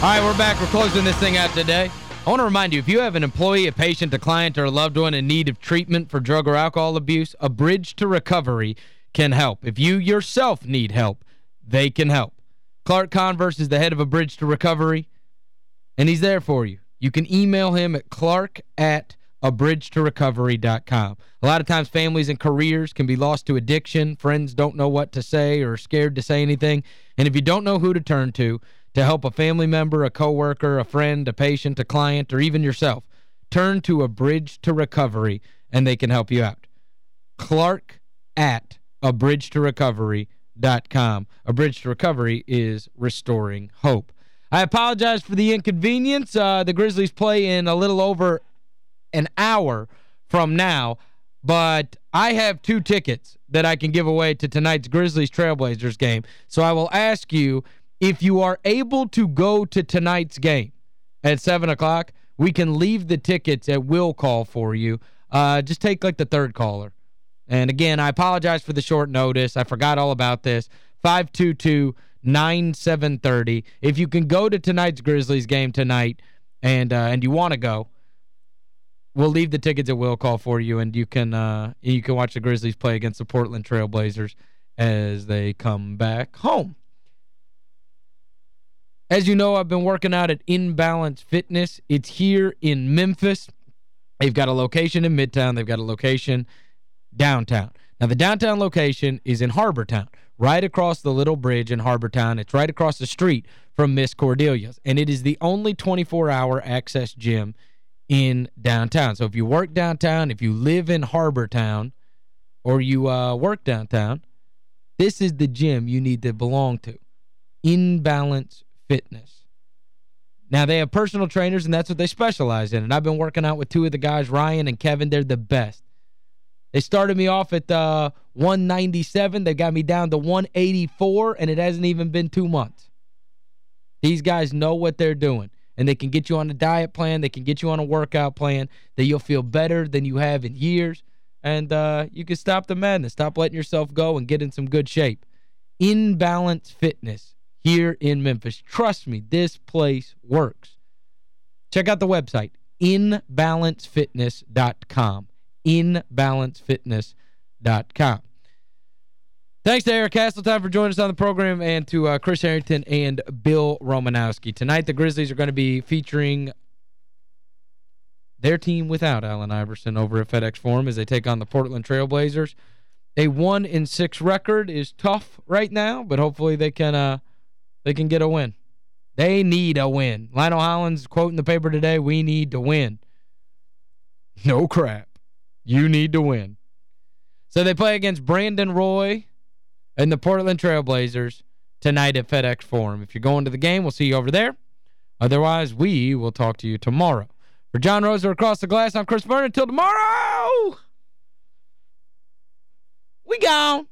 All right, we're back. We're closing this thing out today. I want to remind you, if you have an employee, a patient, a client, or a loved one in need of treatment for drug or alcohol abuse, a bridge to recovery can help. If you yourself need help, they can help. Clark Converse is the head of a bridge to recovery, and he's there for you. You can email him at clark at abridgetorecovery.com. A lot of times families and careers can be lost to addiction. Friends don't know what to say or scared to say anything. And if you don't know who to turn to, to help a family member, a coworker, a friend, a patient, a client, or even yourself. Turn to a bridge to recovery, and they can help you out. Clark at a bridge to recovery.com. A bridge to recovery is restoring hope. I apologize for the inconvenience. Uh, the Grizzlies play in a little over an hour from now, but I have two tickets that I can give away to tonight's Grizzlies-Trailblazers game. So I will ask you if you are able to go to tonight's game at 7 o'clock, we can leave the tickets at will call for you. Uh, just take like the third caller. And again, I apologize for the short notice. I forgot all about this. 522-9730. If you can go to tonight's Grizzlies game tonight and uh, and you want to go, we'll leave the tickets at will call for you and you can uh, you can watch the Grizzlies play against the Portland Trailblazers as they come back home. As you know, I've been working out at Inbalance Fitness. It's here in Memphis. They've got a location in Midtown. They've got a location downtown. Now, the downtown location is in Harbortown, right across the little bridge in Harbortown. It's right across the street from Miss Cordelia's, and it is the only 24-hour access gym in downtown. So if you work downtown, if you live in Harbortown, or you uh, work downtown, this is the gym you need to belong to. Inbalance Fitness. Now, they have personal trainers, and that's what they specialize in. And I've been working out with two of the guys, Ryan and Kevin. They're the best. They started me off at uh, 197. They got me down to 184, and it hasn't even been two months. These guys know what they're doing, and they can get you on a diet plan. They can get you on a workout plan that you'll feel better than you have in years, and uh, you can stop the madness. Stop letting yourself go and get in some good shape. Inbalance Fitness here in Memphis. Trust me, this place works. Check out the website, inbalancefitness.com. Inbalancefitness.com. Thanks to Eric Hasseltine for joining us on the program and to uh, Chris Herrington and Bill Romanowski. Tonight, the Grizzlies are going to be featuring their team without Allen Iverson over at FedEx Forum as they take on the Portland Trailblazers. A 1 in 6 record is tough right now, but hopefully they can uh, they can get a win. They need a win. Lionel Hollins quote in the paper today, we need to win. No crap. You need to win. So they play against Brandon Roy and the Portland Trailblazers tonight at FedEx Forum. If you're going to the game, we'll see you over there. Otherwise, we will talk to you tomorrow. For John Roser across the glass, I'm Chris Vernon. Until tomorrow, we gone.